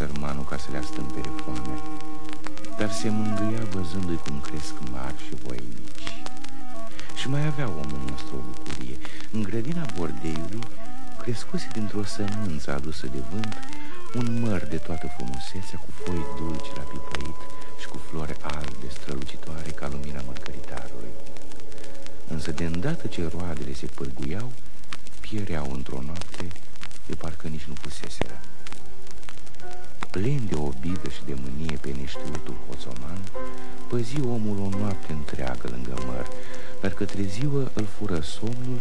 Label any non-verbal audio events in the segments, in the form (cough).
sărmanul ca să le astâmpere foame, dar se mângâia văzându-i cum cresc mari și voinici. Și mai avea omul nostru o bucurie. În grădina bordeiului crescuse dintr-o sămânță adusă de vânt un măr de toată frumusețea cu foi dulci la pipăit și cu flori albe strălucitoare ca lumina mărgăritarului. Însă de îndată ce roadele se pârguiau, piereau într-o noapte de parcă nici nu puseseră. Plin de obidă și de mânie pe neștiutul hoțoman, păzi omul o noapte întreagă lângă măr, dar către ziua îl fură somnul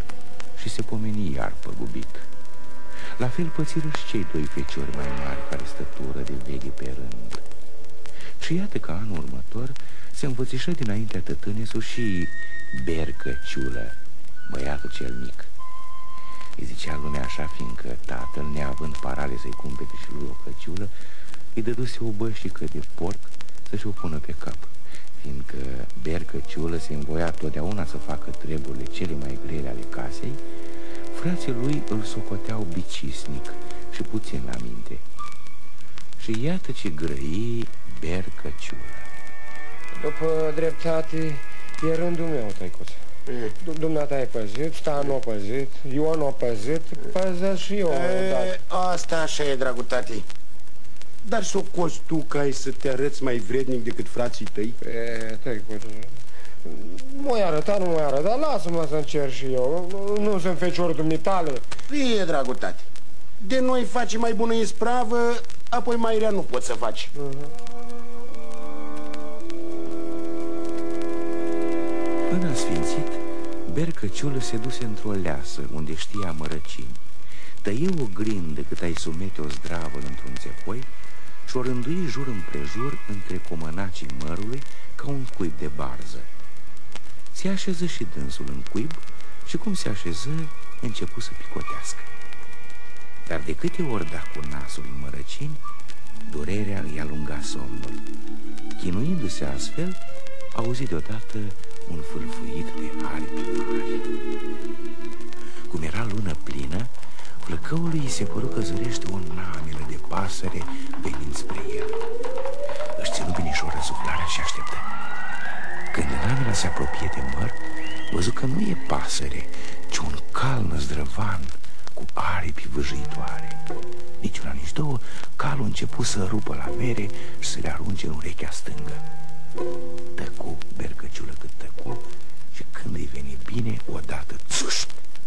și se pomeni iar păgubit. La fel pățiră și cei doi feciori mai mari care stătură de veche pe rând. Și iată că anul următor se învățișă dinaintea tătânesul și Bercăciulă, băiatul cel mic. Îi zicea lumea așa, fiindcă tatăl, neavând parale să-i cumpete și lui o căciulă, îi dăduse o bășică de porc să-și o pună pe cap, fiindcă Bercăciulă se învoia totdeauna să facă treburile cele mai grele ale casei, frații lui îl socoteau bicisnic și puțin la minte. Și iată ce grăi Bercăciulă. După dreptate, e rândul meu, tăicuț. Dumneata ai păzit, Stan o păzit, Ion o păzit, păză și eu. E, dar... Asta așa e, dragul tati. Dar s-o cozi tu ca ai să te arăți mai vrednic decât frații tăi? E, tăicuț, nu-i arăta, nu mai arăta, lasă-mă să încerc și eu. Nu sunt feciorul dumitale. Fie, dragul tati. De noi faci mai bună ispravă, apoi mai rea nu poți să faci. Uh -huh. În asfințit, Bercăciulă se duse într-o leasă unde știa mărăcini. Tăie o grindă cât ai sumete o zdravă într-un țepoi și o rândui jur împrejur între comănacii mărului ca un cuib de barză. Se așeză și dânsul în cuib și cum se așeză, începu să picotească. Dar de câte ori da cu nasul în mărăcini, durerea îi alunga somnul. Chinuindu-se astfel, auzi deodată un fâlfâit de aripi mari. Cum era lună plină, flăcăului îi se păru că zărește o namelă de pasăre venind spre el. Își ținu binișor răsuflarea și așteptă. Când namela se apropie de măr, văzu că nu e pasăre, ci un cal năzdrăvan cu aripi vâjitoare. Nici una, nici două, calul început să rupă la mere și să le arunce în urechea stângă. Tăcu bercăciulă cât tăcu și când îi veni bine, odată țuș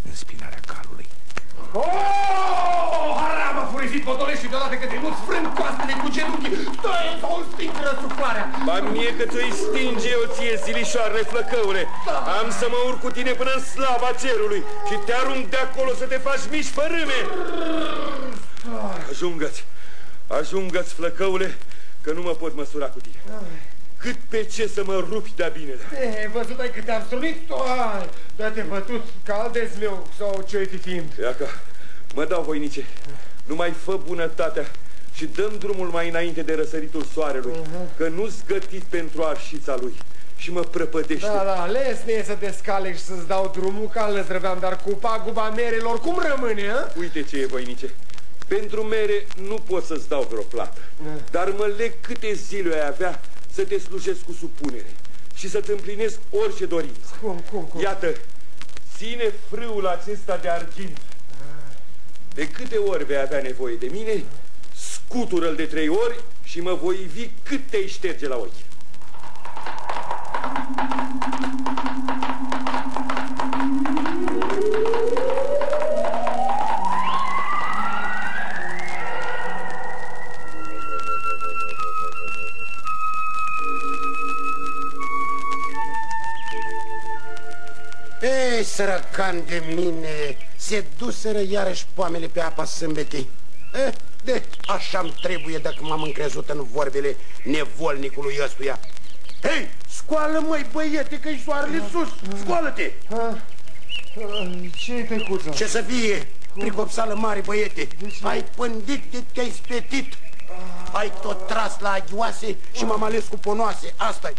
în spinarea calului. Oh, haramă furisit potolești și deodată că te-ai frânt coastele cu genunchi, dă-i sau sting răsuflarea. Ba mie că ți-o stinge eu ție, zilișoarele flăcăule. Da. Am să mă urc cu tine până în slava cerului și te arunc de acolo să te faci mici fărâme. Ajungă-ți, ajungă-ți, flăcăule, că nu mă pot măsura cu tine. Ai. Cât pe ce să mă rupi de-a bine. E, văzut ai cât te-am strunit? Da te bătut caldez meu sau ce-i fi fiind? Iaca, mă dau voinice. Nu mai fă bunătatea și dăm drumul mai înainte de răsăritul soarelui, uh -huh. că nu-s gătit pentru arșița lui și mă prăpădește. Da, da, lesne e să te scale și să-ți dau drumul ca lăzrăveam, dar cu paguba merelor cum rămâne, a? Uite ce e, voinice. Pentru mere nu pot să-ți dau vreo plată, uh. dar mă leg câte zile ai avea să te slujesc cu supunere și să-ți împlinesc orice dorință. Cum, cum, cum? Iată, ține frâul acesta de argint. De câte ori vei avea nevoie de mine, scutură-l de trei ori și mă voi ivi cât te-ai șterge la ochi. Ei, sărăcan de mine, se duseră iarăși poamele pe apa sâmbetei. Eh, de așa-mi trebuie dacă m-am încrezut în vorbele nevolnicului ăstuia. Hei, scoală măi băiete că-i soarele sus, scoală-te! Ce-i tăcuță? Ce să fie? Pricopsală mare, băiete. Ai pândit de te-ai spetit. Ai tot tras la aghioase și m-am ales cu ponoase. asta -i.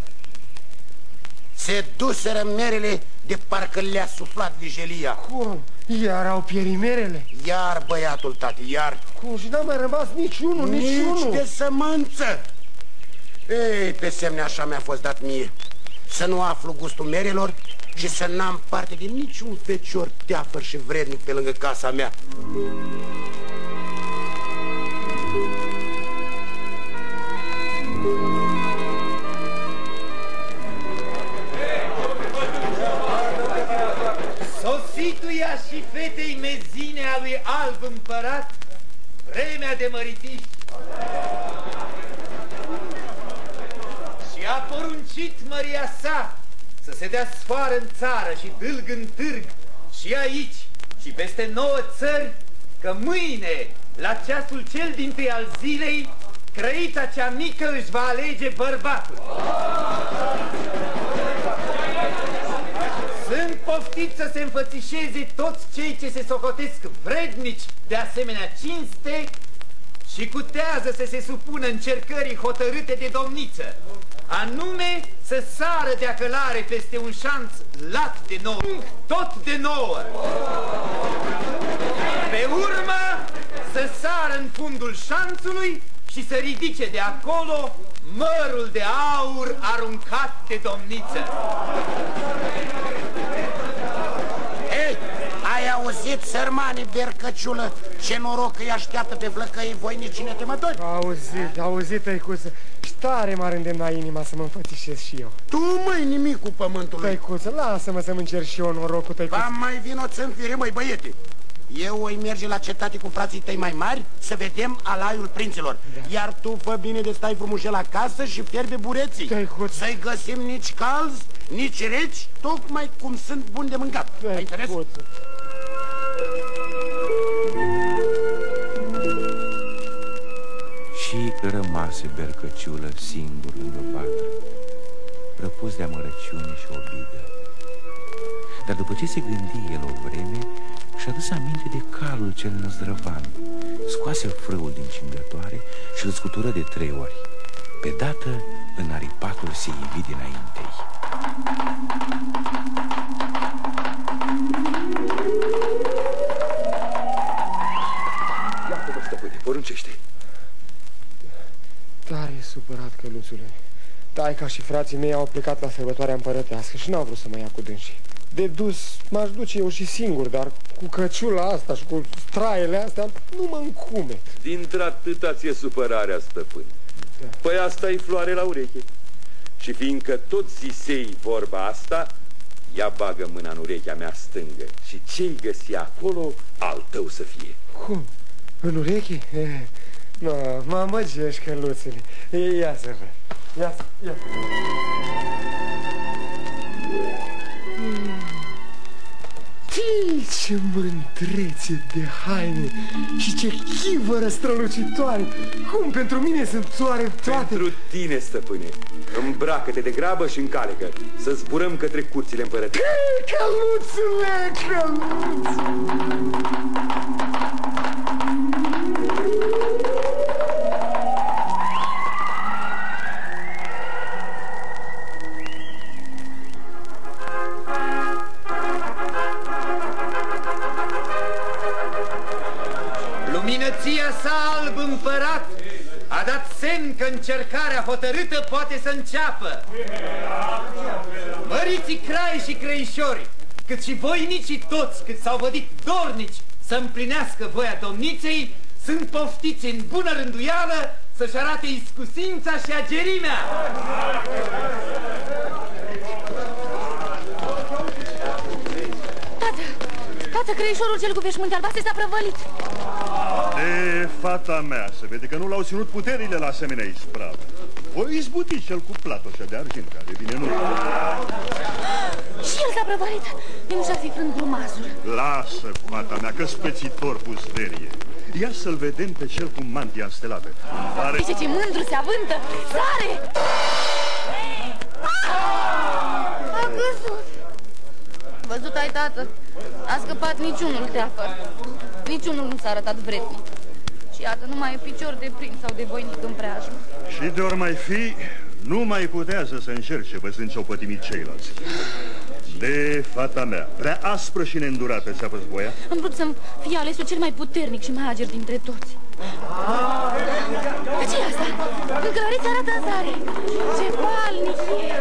Se duseră merele de parcă le-a suflat vijelia. Cum? Iar au pierit merele? Iar băiatul, tati, iar. Cum? Și n-a mai rămas niciunul, Nici niciunul. de sămânță. Ei, pe semne așa mi-a fost dat mie. Să nu aflu gustul merelor și să n-am parte de niciun fecior teafăr și vrednic pe lângă casa mea. Sosituia și fetei mezine a lui Alb Împărat, vremea de măritiști. Și a poruncit măria sa să se dea sfoară în țară și dâlg în târg și aici și peste nouă țări, că mâine, la ceasul cel din tâi al zilei, crăița cea mică își va alege bărbatul. Sunt poftiți să se înfățișeze toți cei ce se socotesc vrednici de asemenea cinste și cutează să se supună încercării hotărâte de domniță, anume să sară de acălare peste un șanț lat de nouă, tot de nouă. Pe urmă să sară în fundul șanțului și să ridice de acolo mărul de aur aruncat de domniță. Ei, ai auzit, sărmane bercăciulă, ce noroc îi așteaptă pe flăcăii voinici netemători? Auzit, auzit, tăicuță. Și tare m-ar îndemna inima să mă înfățișez și eu. Tu, măi, nimic cu pământului. Tăicuță, lasă-mă să-mi încerc și eu norocul, tăicuță. Ba mai vin o țânfire, măi, băiete. Eu voi merge la cetate cu frații tăi mai mari să vedem alaiul prinților. Da. Iar tu fă bine de stai frumușel acasă și fierbe bureții. Tăicuț. Să-i găsim nici calzi, nici reci, tocmai cum sunt buni de mâncat. Ai înțeles? Tăicuță. Și rămase bercăciulă singur lângă vatră, răpus de amărăciune și obidă. Dar după ce se gândi el o vreme, și-a dus aminte de calul cel năzdrăvan, scoase frâul din cingătoare și îl scutură de trei ori. Pe dată, în aripatul se ivi dinaintei. Iată-mă, stăpâne, poruncește. Tare supărat, căluțule. Taica și frații mei au plecat la sărbătoarea împărătească și n-au vrut să mă ia cu dânsii. De dus m-aș duce eu și singur, dar cu căciula asta și cu straiele astea nu mă încumet. Dintr-atâta ți-e supărarea, stăpân. Da. Păi asta e floare la ureche. Și fiindcă tot zisei vorba asta, ia bagă mâna în urechea mea stângă și ce-i găsi acolo, al tău să fie. Cum? În ureche? Eh, No, mă amăgești, căluțule. Eh, Ia să văd. Ia să, ia să. Tii, ce mândrețe de haine și ce chivără strălucitoare! Cum pentru mine sunt soare toate? Pentru tine, stăpâne, îmbracă-te de grabă și încalecă, să zburăm către curțile împărătei. Căluțule, căluțule! Luminăția sa alb împărat a dat semn că încercarea hotărâtă poate să înceapă. Măriții crai și crăișori, cât și voinicii toți cât s-au vădit dornici să împlinească voia domniței, sunt poftiți în bună rânduială să-și arate iscusința și agerimea. Tată, tată, creișorul cel cu veșmânte albastre s-a prăvălit. De fata mea se vede că nu l-au ținut puterile la asemenea ispravă. O izbuti cel cu platoșa de argint care vine în urmă. Și el s-a prăvălit. De nu și-ar fi frânt grumazul. Lasă, fata mea, că spățitor cu zverie. Ia să-l vedem pe cel cu mantia stelată. Are... Uite ce mândru se avântă. Sare! Ah! A căzut. Văzut ai, tată? A scăpat niciunul teafăr. Niciunul nu s-a arătat vrednic. Și iată, nu mai e picior de prinț sau de voinic în preajmă. Și de ori mai fi, Nu mai putează să încerce văzând ce-au pătimit ceilalți. De fata mea, prea aspră și neîndurată ți-a fost voia? Am vrut să-mi fie alesul cel mai puternic și mai ager dintre toți. De ce asta? Încălăriți arată în zare. Ce palnic e!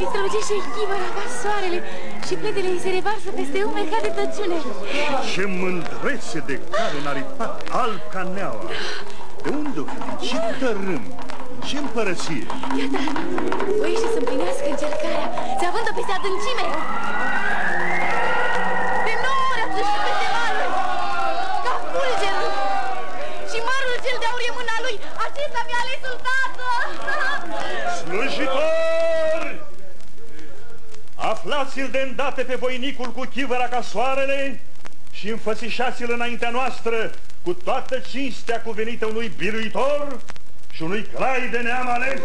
Îi strălucește chivăra ca soarele și pletele îi se revarsă peste umeri ca de tăciune. Ce mândrețe de care în aripat alb ca neaua! De unde o fi? Ce tărâm? Ce împărăție? Iată, voiește să împlinească încercarea, se avântă peste adâncime. De nouă ori a țâșnit peste maluri, ca fulgerul. Și mărul cel de aur e mâna lui, acesta mi-a alesul tată. Aflați-l de îndată pe voinicul cu chivăra ca soarele și înfățișați-l înaintea noastră cu toată cinstea cuvenită unui biruitor și unui crai de neam ales.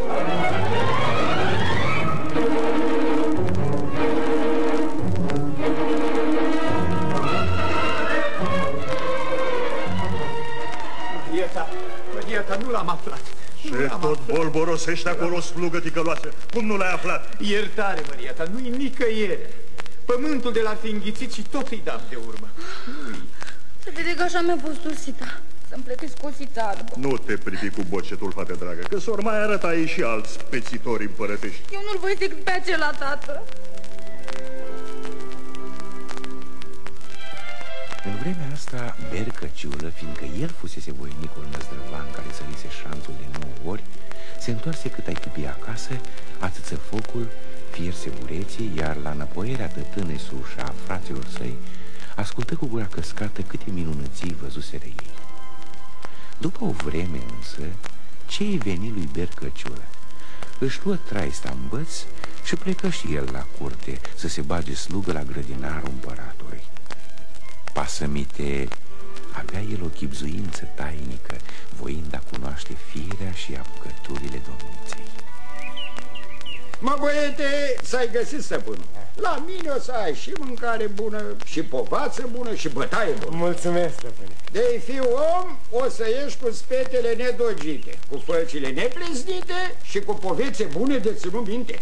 Mărieta, Mărieta, nu l-am aflat. Ce tot bolborosește acolo, slugă ticăloasă? Cum nu l-ai aflat? Iertare, Mărieta, nu-i nicăiere. Pământul de l-ar fi înghițit și tot îi dam de urmă. Se vede că așa mi-a fost ursita. Să-mi plătesc cosița albă. Nu te privi cu bocetul, fată dragă, că s-or mai arăta aici și alți pețitori împărătești. Eu nu-l voi decât pe acela, tată. Vremea asta, Bercăciulă, fiindcă el fusese voinicul năzdrăvan care sărise șanțul de nouă ori, se întoarse cât ai chipi acasă, atâță focul, fierse ureții, iar la înăpoierea tătânei și a fraților săi, ascultă cu gura căscată câte minunății văzuseră ei. După o vreme însă, ce-i veni lui Bercăciulă? Își luă traista în băț și plecă și el la curte să se bage slugă la grădinarul împăratului. Pasămite avea el o chipzuință tainică, voind a cunoaște firea și apucăturile domniței. Mă, băiete, s-ai găsit stăpânul. La mine o să ai și mâncare bună, și povață bună, și bătaie bună. Mulțumesc, stăpâne. De fi om, o să ieși cu spetele nedogite, cu fălcile nepleznite și cu povețe bune de ținut minte.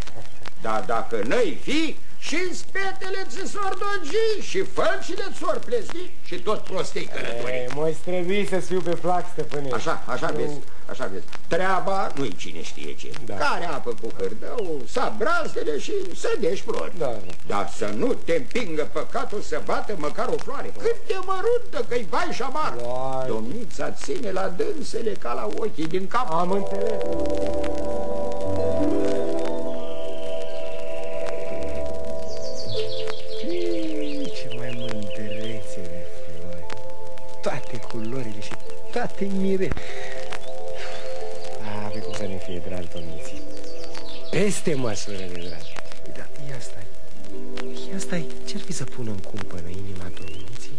Dar dacă n-ai fi, și spetele ți s-or dogi, și fălcile ți-or plezni, și tot prostei călătorii. E, mă strădui să fiu pe plac, stăpâne. Așa, așa Eu- vezi, așa vezi. Treaba nu-i cine știe ce. Da. Care apă cu hârdău, sa brazdele și să deși flori. Da, da. Dar să nu te împingă păcatul să bată măcar o floare. Cât de măruntă că-i vai și amar. Vai. Domnița ține la dânsele ca la ochii din cap. Am înțeles. Și toate mire. A, pe cum să ne fie dragi domniții. Peste măsură de dragi. Dar ia stai. Ia stai, ce-ar fi să pun în cumpănă inima domniții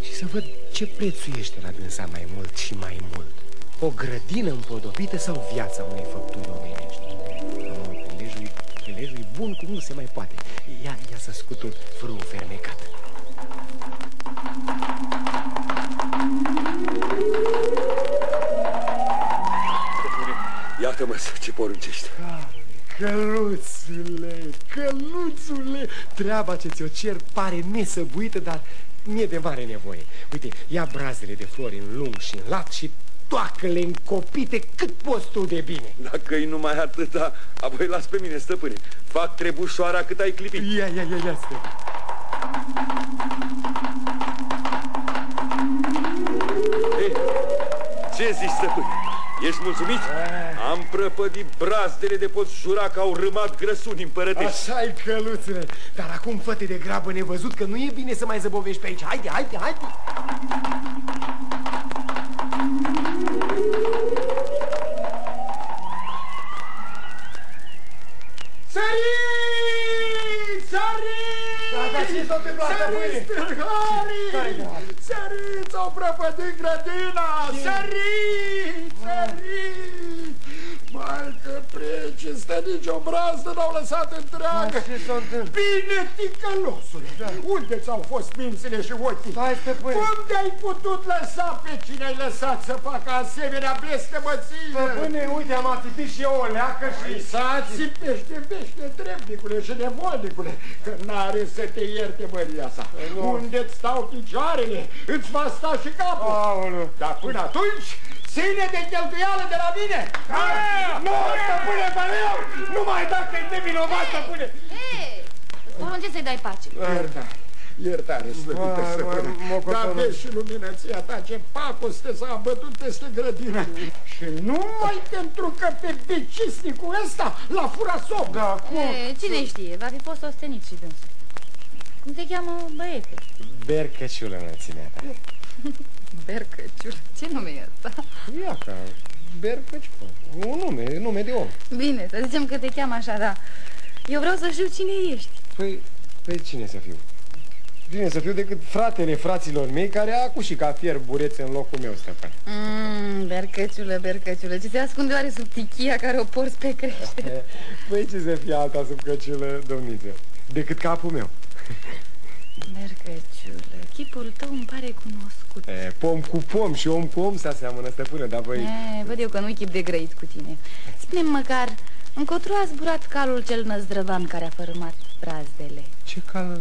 și să văd ce prețuiește la dânsa mai mult și mai mult. O grădină împodobită sau viața unei făpturi omenești? Oh, prilejul, prilejul e bun cum nu se mai poate. Ia, ia să scutur frâul fermecat. Iată-mă ce poruncești. Căluțule, căluțule, treaba ce ți-o cer pare nesăbuită, dar mi-e de mare nevoie. Uite, ia brazele de flori în lung și în lat și toacă-le încopite cât poți tu de bine. Dacă-i numai atâta, apoi las pe mine, stăpâne. Fac trebușoara cât ai clipit. Ia, ia, ia, ia, stă. Eh, ce zici, stăpâne? Ești mulțumit? Am prăpădit brazdele de poți jura că au râmat grăsuni împărătești. Așa-i, căluțule, dar acum fă de grabă nevăzut că nu e bine să mai zăbovești pe aici. Haide, haide, haide. Săriți! Săriți! Da, da, și tot pe placă, Săriți, Care tâlharii! de mare? Săriți, au prăpădit grădina! Săriți! Săriți! Hai că precinste, nici o brazdă n-au lăsat întreagă. Ce s-a întâmplat? Bine, ticălosule, da. unde ți-au fost mințile și ochii? Hai, stăpâne. Cum te-ai putut lăsa pe cine ai lăsat să facă asemenea blestemăție? Stăpâne, uite, am atipit și eu o leacă și... Să țipește vește trebnicule și nevonicule, că n-are să te ierte măria sa. Unde-ți stau picioarele, îți va sta și capul. Aoleu. Dar până atunci, ține de cheltuială de la mine! Nu, stăpâne, Valeu! Nu mai dacă-i nevinovat, stăpâne! Hei, porunce să-i dai pace. Iertare, iertare, slăbită Vai, stăpâne. mă- mă Dar cotonă. vezi și luminăția ta, ce pacoste s-a abătut peste grădină. (laughs) Și numai pentru că pe becisnicul ăsta l-a furat somn. Da, cum? E, cine știe, va fi fost ostenit și dânsul. Cum te cheamă băiete? Bercăciulă înălțimea (laughs) ta. Bercăciul. Ce nume e ăsta? Ia ca Bercăciulă. Un nume, nume de om. Bine, să zicem că te cheamă așa, dar eu vreau să știu cine ești. Păi, păi cine să fiu? Cine să fiu decât fratele fraților mei care a acușit ca fier bureț în locul meu, stăpân. Mmm, bercăciulă, bercăciulă, ce se ascunde oare sub tichia care o porți pe crește? (laughs) Păi ce să fie alta sub căciulă, domniță, decât capul meu. Bercăciulă, chipul tău îmi pare cunoscut. E, pom cu pom și om cu om se aseamănă, stăpână, dar păi... E, văd eu că nu-i chip de grăit cu tine. Spune-mi măcar, încotro a zburat calul cel năzdrăvan care a fărâmat brazdele? Ce cal,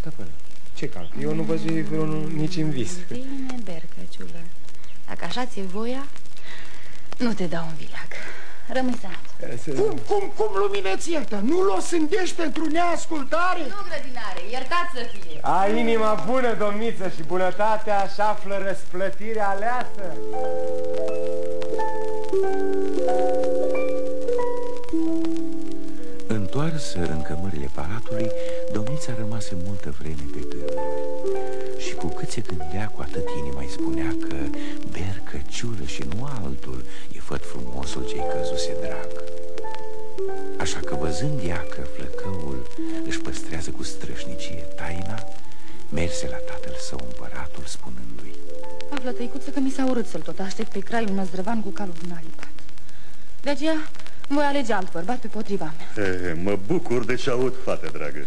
stăpână? Ce cal? Eu nu văzui vreunul nici în vis. Bine, bercăciulă. Dacă așa ți-e voia, nu te dau un vileag. Rămâi sănătos. Se- Cum, cum, cum luminăția ta? Nu-l o sândești pentru neascultare? Nu, grădinare, iertați să fie. A inima bună, domniță, și bunătatea așa află răsplătirea aleasă. Întoarsă în cămările palatului, domnița rămase multă vreme pe gânduri. Și cu cât se gândea, cu atât inima îi spunea că bercăciulă și nu altul e făt frumosul ce-i căzuse drag. Așa că văzând ea că flăcăul își păstrează cu strășnicie taina, merse la tatăl său împăratul spunându-i Află, tăicuță, că mi s-a urât să-l tot aștept pe craiul năzdrăvan cu calul înalipat. De aceea voi alege alt bărbat pe potriva mea. E, mă bucur de ce aud, fată dragă.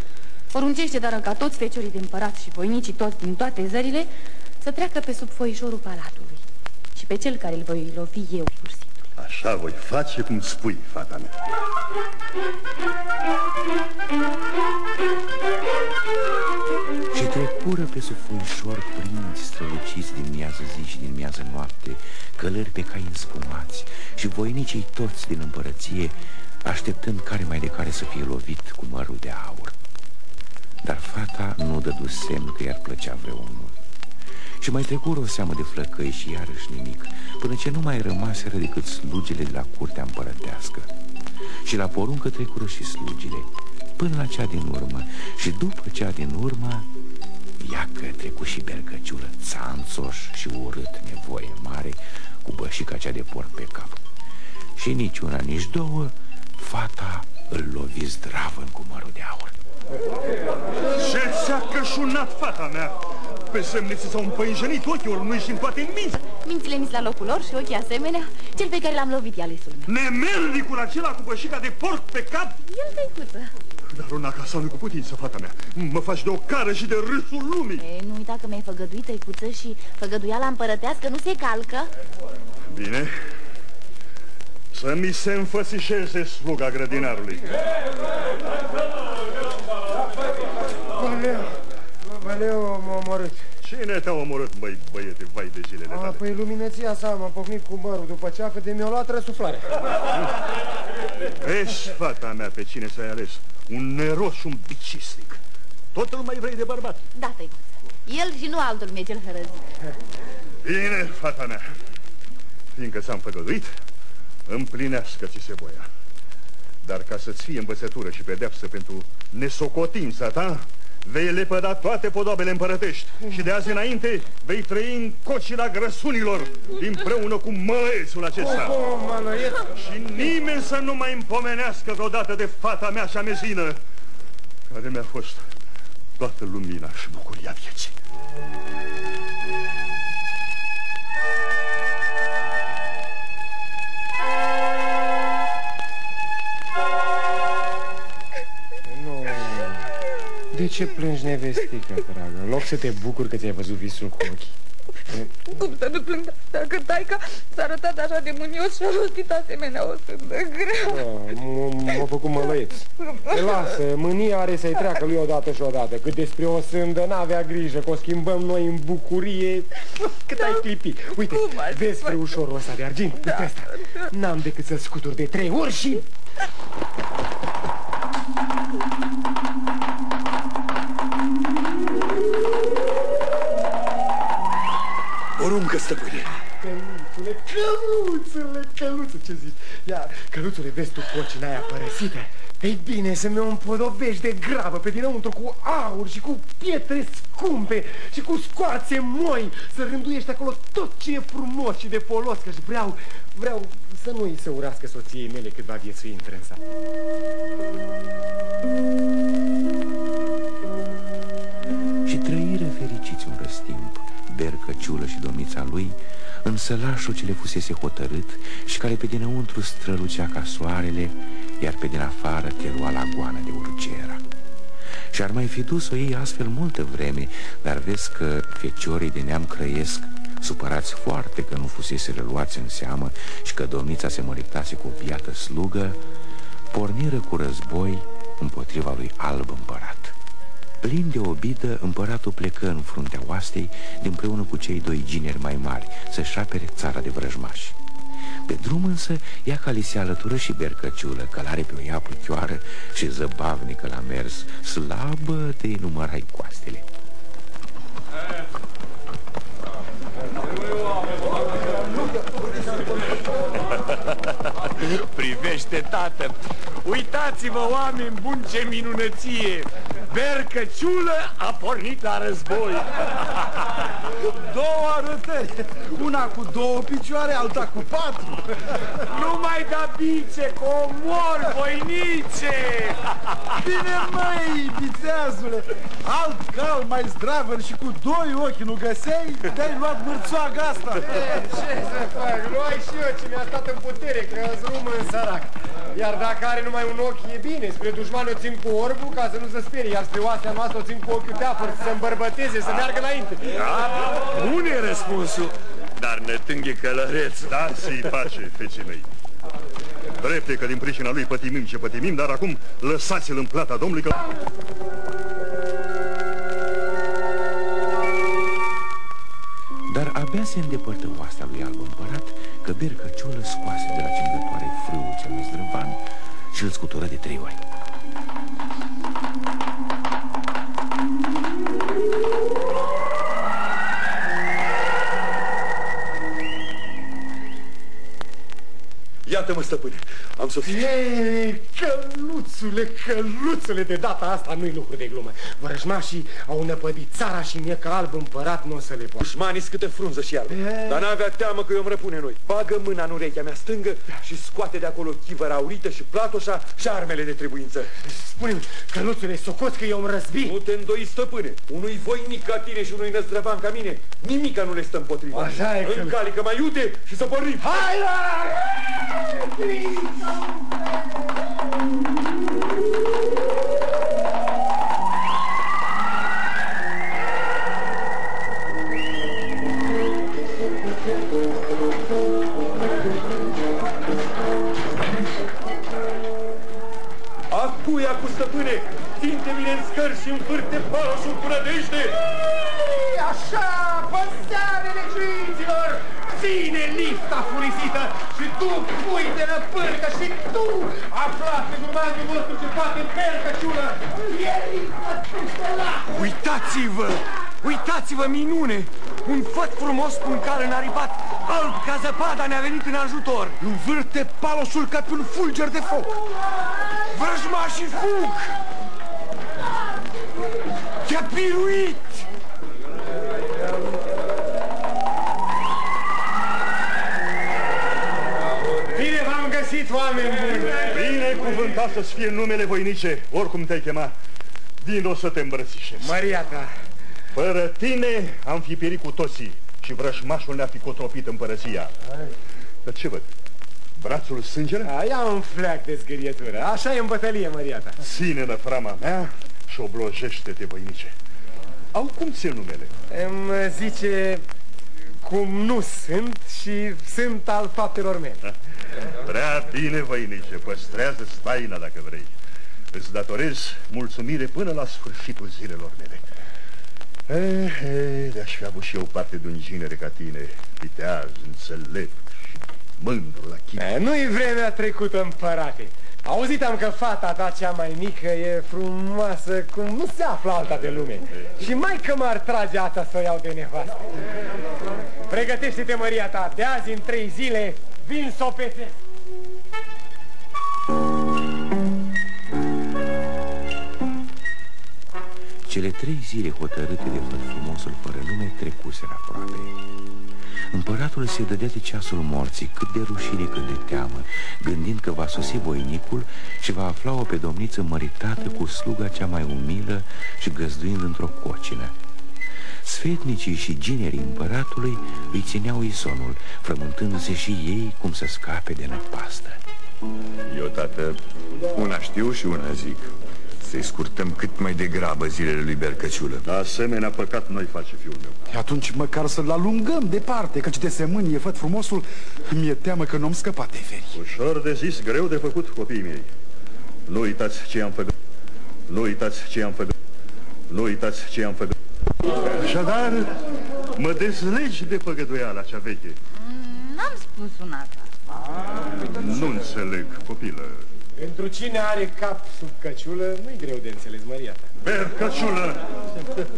Poruncește, dar ca toți feciorii de împărat și voinicii toți din toate zările să treacă pe sub foișorul palatului și pe cel care îl voi lovi eu cursitul. Așa voi face cum spui, fata mea. Și trecură pe sub foișor prinți străluciți din miază zi și din miază noapte, călări pe cai înspumați și voinicii toți din împărăție, așteptând care mai de care să fie lovit cu mărul de aur. Dar fata nu dădu semn că i-ar plăcea vreunul. Și mai trecură o seamă de flăcăi și iarăși nimic, până ce nu mai rămaseră decât slugile de la curtea împărătească. Și la poruncă trecură și slugile, până la cea din urmă, și după cea din urmă, ia că trecu și bergăciulă, țanțoș și urât nevoie mare, cu bășica cea de porc pe cap. Și nici una, nici două, fata îl lovi zdravăn cu mărul de aur. Ce ți-a cășunat fata mea? Pe semne ți s-au împăinjenit ochiul, nu și în toate minți. Mințile mi la locul lor și ochii asemenea, cel pe care l-am lovit e alesul meu. Nemernicul acela cu bășica de porc pe cap? El tăicuță. Dar una acasă nu cu putință, fata mea. Mă faci de o cară și de râsul lumii. E, nu uita că mi-ai făgăduit tăicuță și făgăduiala împărătească nu se calcă. Bine. Să mi se înfățișeze sluga grădinarului. Valeu, Valeu m-a omorât. Cine te-a omorât, băi, băiete, vai de zilele A, tale? păi luminăția sa m-a pocnit cu mărul după ceafă de mi-a luat răsuflare. Vezi, fata mea, pe cine ți-ai ales? Un neros și un bicisnic. Tot îl mai vrei de bărbat. Da, tăicuță. El și nu altul mi-e cel hărăzit. Bine, fata mea. Fiindcă ți-am făgăduit, împlinească-ți se voia. Dar ca să-ți fie învățătură și pedeapsă pentru nesocotința ta, vei lepăda toate podobele împărătești și de azi înainte vei trăi în cocina grăsunilor împreună cu mălețul acesta. Oh, mălăieț. Și nimeni să nu mai împomenească vreodată de fata mea și amezină, care mi-a fost toată lumina și bucuria vieții. Ce plângi, nevestică, dragă? În loc să te bucuri că ți-ai văzut visul cu ochii. Cum să nu plâng dacă taica s-a arătat așa de mânios și a rostit asemenea o sândă grea? Da, M-a făcut mălăieț. Te lasă, mânia are să-i treacă lui odată și odată. Cât despre o sândă, n-avea grijă, că o schimbăm noi în bucurie cât da. ai clipi. Uite, vezi spre ușorul ăsta de argint? Da. Uite asta. N-am decât să-l scutur de trei ori și... Poruncă, stăpâne. Căluțule, căluțule, căluțule, ce zici? Ia, căluțule, vezi tu cocina aia părăsită? Ei bine, să mi-o împodobești de grabă pe dinăuntru cu aur și cu pietre scumpe și cu scoarțe moi Să rânduiești acolo tot ce e frumos și de folos Că vreau, vreau să nu-i se urască soției mele cât va viețui în trânsa Și trăire fericiți un răstimp Bercăciulă și domnița lui În sălașul ce le fusese hotărât Și care pe dinăuntru strălucea ca soarele Iar pe din afară te lua la goană de urgera Și ar mai fi dus-o ei astfel multă vreme Dar vezi că feciorii de neam crăiesc Supărați foarte că nu fusese reluați în seamă Și că domnița se măritase cu o biată slugă Porniră cu război împotriva lui alb împărat Plin de obidă, împăratul plecă în fruntea oastei Împreună cu cei doi gineri mai mari Să-și apere țara de vrăjmași. Pe drum însă, ea ca li se alătură și bercăciulă Călare pe o iapă chioară și zăbavnică la mers Slabă de numărai coastele. Privește, tată! Uitați-vă, oameni buni, ce minunăție Bercăciulă a pornit la război. (laughs) Două arătări Una cu două picioare, alta cu patru. Nu mai da bice, că omor, voinice. Bine măi, viteazule Alt cal mai zdravăr și cu doi ochi nu găseai? Te-ai luat mărțoaga asta. E, Ce să fac, luai și eu ce mi-a stat în putere Că în sărac. Iar dacă are numai un ochi e bine. Spre dușman o țin cu orbul ca să nu se sperie Iar spre oastea noastră o țin cu ochiul teafăr Să se îmbărbăteze, să meargă înainte. Da, Bun e răspunsul Dar ne tânghe călăreț Dați-i pace, (laughs) fecii mei. Drepte că din pricina lui pătimim ce pătimim Dar acum lăsați-l în plata Domnului că... Dar abia se îndepărtă oasta lui alb împărat Că bercăciulă scoase de la cingătoare frâul cel zdrăvan Și îl scutură de trei ori Iată-mă, stăpâne, am sosit. Ei, căluțule, căluțule, de data asta nu-i lucru de glumă. Vrăjmașii au năpădit țara și mie ca alb împărat nu o să le poată. Dușmanii câte frunză și albă, dar n-avea teamă că eu îmi răpune noi. Bagă mâna în urechea mea stângă și scoate de acolo chivăra aurită și platoșa și armele de trebuință. Spune-mi, căluțule, socoți că eu îmi răzbi. Nu te îndoi, stăpâne. Unui voinic ca tine și unui năzdrăvan ca mine, nimica nu le stă împotriva. Așa e, Încalică mai iute și să pornim. Hai la! Acuia cu stăpâne, ținte bine în scări și învârte paloșul cu nădejde! Așa, păseare legiuiților! Ține lifta furisită și tu, pui de năpârcă și tu, aflat pe grumazul vostru ce poate percăciună, e lifta Uitați-vă! Uitați-vă, minune! Un făt frumos cu un cal înaripat, alb ca zăpada ne-a venit în ajutor. Învârte palosul ca pe un fulger de foc. Vrăjmașii fug! Te-a piruit! V-am găsit, oameni buni! Binecuvântat să-ți fie numele voinice, oricum te-ai chema. Vino să te îmbrățișez. Maria ta! Fără tine am fi pierit cu toții și vrăjmașul ne-a fi cotropit împărăția. Dar ce văd? Brațul sângele? A, ia un fleac de zgârietură. Așa e în bătălie, Maria ta. Ține-nă frama mea și oblojește-te, voinice. Au cum ți numele? Îmi zice cum nu sunt și sunt al faptelor mele. Prea bine, voinice, păstrează staina dacă vrei. Îți datorez mulțumire până la sfârșitul zilelor mele. Eh, eh, de-aș fi avut și eu parte de un ginere ca tine, viteaz, înțelept și mândru la chip. Eh, Nu-i vremea trecută, împărate. Auzit am că fata ta cea mai mică e frumoasă cum nu se află alta de lume. Și mai că m-ar trage asta să o iau de nevastă. Pregătește-te, Maria ta, de azi în trei zile vin să o petesc. Cele trei zile hotărâte de făt frumosul fără nume trecuseră aproape. Împăratul se dădea de ceasul morții, cât de rușine, cât de teamă, gândind că va sosi voinicul și va afla-o pe domniță măritată cu sluga cea mai umilă și găzduind într-o cocină. Sfetnicii și ginerii împăratului îi țineau isonul, frământându-se și ei cum să scape de năpastă. Eu, tată, una știu și una zic. Să-i scurtăm cât mai degrabă zilele lui Bercăciulă. Asemenea păcat noi face fiul meu. Atunci măcar să-l alungăm departe, căci de semânie făt frumosul, mi-e teamă că nu-mi scăpa de feri. Ușor de zis, greu de făcut, copiii mei. Nu uitați ce am făcut. Nu uitați ce am făcut. Nu uitați ce am făcut. Așadar, mă dezlegi de făgăduiala cea veche. N-am spus una ta. Nu înțeleg, copilă. Pentru cine are cap sub căciulă, nu-i greu de înțeles, Maria ta. Bercăciulă,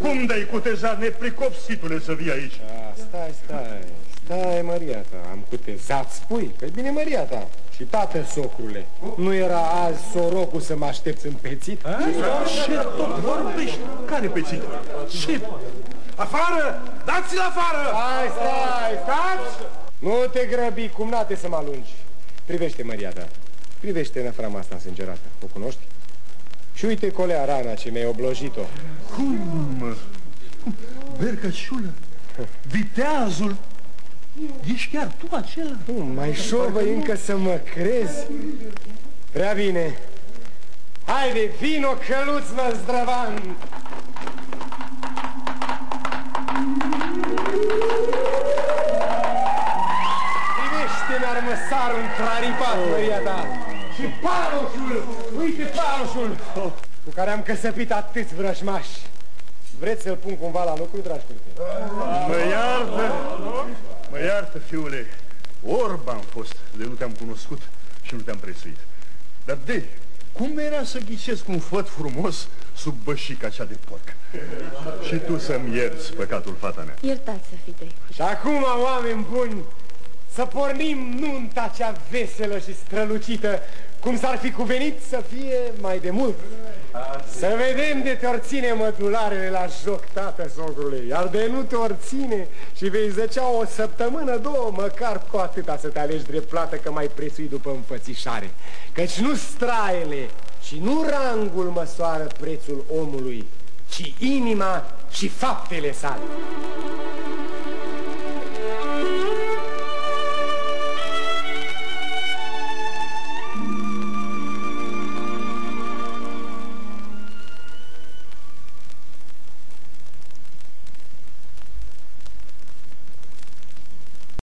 cum de-ai cuteza nepricopsitule să vii aici? A, stai, stai, stai, Maria ta, am cutezat, spui. Păi bine, Maria ta. Și tată, socrule, nu era azi sorocul să mă aștepți împețit? Ce tot vorbești? Care pețit? Ce? Afară! Dați-l afară! Stai, stai, stai! Nu te grăbi, cum n-ate să mă alungi. Privește, Maria ta, privește năframa asta însângerată, o cunoști? Și uite colea rana ce mi-ai oblojit-o. Cum? Cum? Bercăciulă? (laughs) Viteazul? Ești chiar tu acela? Nu, mai șovăi încă să mă crezi? Prea bine. Haide, vino căluț năzdrăvan! Privește-mi armăsarul întraripat, Maria ta! Și paloșul! Uite paloșul! Cu care am căsăpit atâți vrăjmași. Vreți să-l pun cumva la locul, dragi prieteni? Mă iartă, mă iartă, fiule. Orb am fost de nu te-am cunoscut și nu te-am prețuit. Dar de, cum era să ghicesc un făt frumos sub bășica cea de porc? Și tu să-mi ierți păcatul, fata mea. Iertați să fi trecut. Și acum, oameni buni, să pornim nunta cea veselă și strălucită, cum s-ar fi cuvenit să fie mai de mult. Să vedem de te ține mădularele la joc, tată socrule, iar de nu te ține și vei zăcea o săptămână, două, măcar cu atâta să te alegi drept plată că mai prețui după înfățișare. Căci nu straele și nu rangul măsoară prețul omului, ci inima și faptele sale.